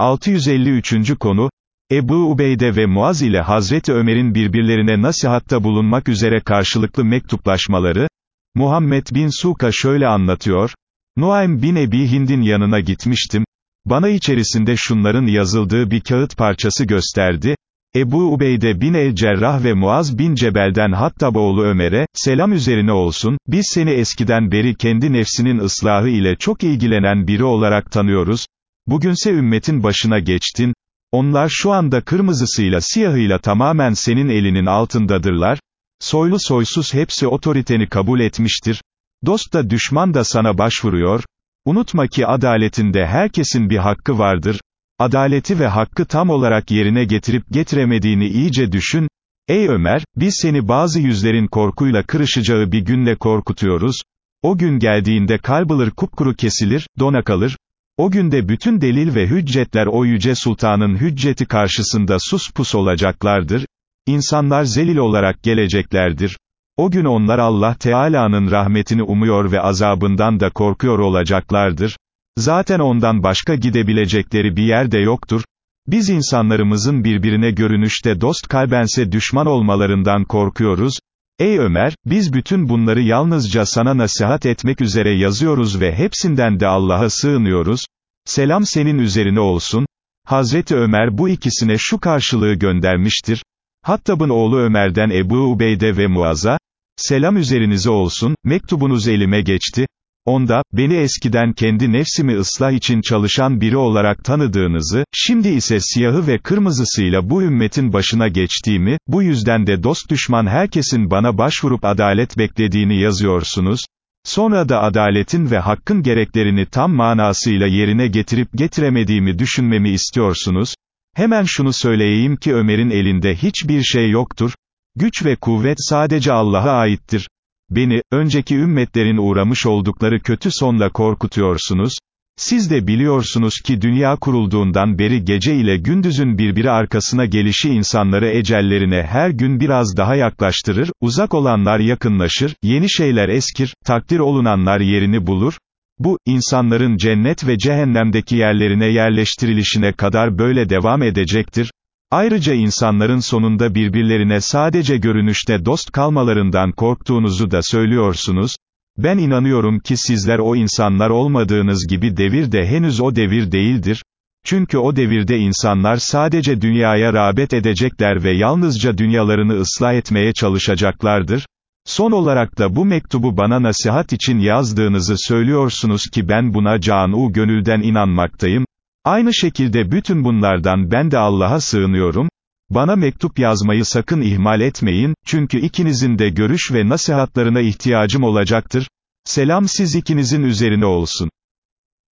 653. konu, Ebu Ubeyde ve Muaz ile Hazreti Ömer'in birbirlerine nasihatta bulunmak üzere karşılıklı mektuplaşmaları, Muhammed bin Suka şöyle anlatıyor, Nuaym bin Ebi Hind'in yanına gitmiştim, bana içerisinde şunların yazıldığı bir kağıt parçası gösterdi, Ebu Ubeyde bin el-Cerrah ve Muaz bin Cebel'den Hattab oğlu Ömer'e, selam üzerine olsun, biz seni eskiden beri kendi nefsinin ıslahı ile çok ilgilenen biri olarak tanıyoruz, bugünse ümmetin başına geçtin, onlar şu anda kırmızısıyla siyahıyla tamamen senin elinin altındadırlar, soylu soysuz hepsi otoriteni kabul etmiştir, dost da düşman da sana başvuruyor, unutma ki adaletinde herkesin bir hakkı vardır, adaleti ve hakkı tam olarak yerine getirip getiremediğini iyice düşün, ey Ömer, biz seni bazı yüzlerin korkuyla kırışacağı bir günle korkutuyoruz, o gün geldiğinde kalbılır kupkuru kesilir, dona kalır, o günde bütün delil ve hüccetler o yüce sultanın hücceti karşısında sus pus olacaklardır, insanlar zelil olarak geleceklerdir, o gün onlar Allah Teala'nın rahmetini umuyor ve azabından da korkuyor olacaklardır, zaten ondan başka gidebilecekleri bir yer de yoktur, biz insanlarımızın birbirine görünüşte dost kalbense düşman olmalarından korkuyoruz, Ey Ömer, biz bütün bunları yalnızca sana nasihat etmek üzere yazıyoruz ve hepsinden de Allah'a sığınıyoruz, selam senin üzerine olsun, Hazreti Ömer bu ikisine şu karşılığı göndermiştir, Hattab'ın oğlu Ömer'den Ebu Ubeyde ve Muaz'a, selam üzerinize olsun, mektubunuz elime geçti, Onda, beni eskiden kendi nefsimi ıslah için çalışan biri olarak tanıdığınızı, şimdi ise siyahı ve kırmızısıyla bu ümmetin başına geçtiğimi, bu yüzden de dost düşman herkesin bana başvurup adalet beklediğini yazıyorsunuz, sonra da adaletin ve hakkın gereklerini tam manasıyla yerine getirip getiremediğimi düşünmemi istiyorsunuz, hemen şunu söyleyeyim ki Ömer'in elinde hiçbir şey yoktur, güç ve kuvvet sadece Allah'a aittir, Beni, önceki ümmetlerin uğramış oldukları kötü sonla korkutuyorsunuz, siz de biliyorsunuz ki dünya kurulduğundan beri gece ile gündüzün birbiri arkasına gelişi insanları ecellerine her gün biraz daha yaklaştırır, uzak olanlar yakınlaşır, yeni şeyler eskir, takdir olunanlar yerini bulur, bu, insanların cennet ve cehennemdeki yerlerine yerleştirilişine kadar böyle devam edecektir, Ayrıca insanların sonunda birbirlerine sadece görünüşte dost kalmalarından korktuğunuzu da söylüyorsunuz, ben inanıyorum ki sizler o insanlar olmadığınız gibi devir de henüz o devir değildir, çünkü o devirde insanlar sadece dünyaya rağbet edecekler ve yalnızca dünyalarını ıslah etmeye çalışacaklardır, Son olarak da bu mektubu bana nasihat için yazdığınızı söylüyorsunuz ki ben buna can gönülden inanmaktayım, Aynı şekilde bütün bunlardan ben de Allah'a sığınıyorum, bana mektup yazmayı sakın ihmal etmeyin, çünkü ikinizin de görüş ve nasihatlarına ihtiyacım olacaktır, selam siz ikinizin üzerine olsun.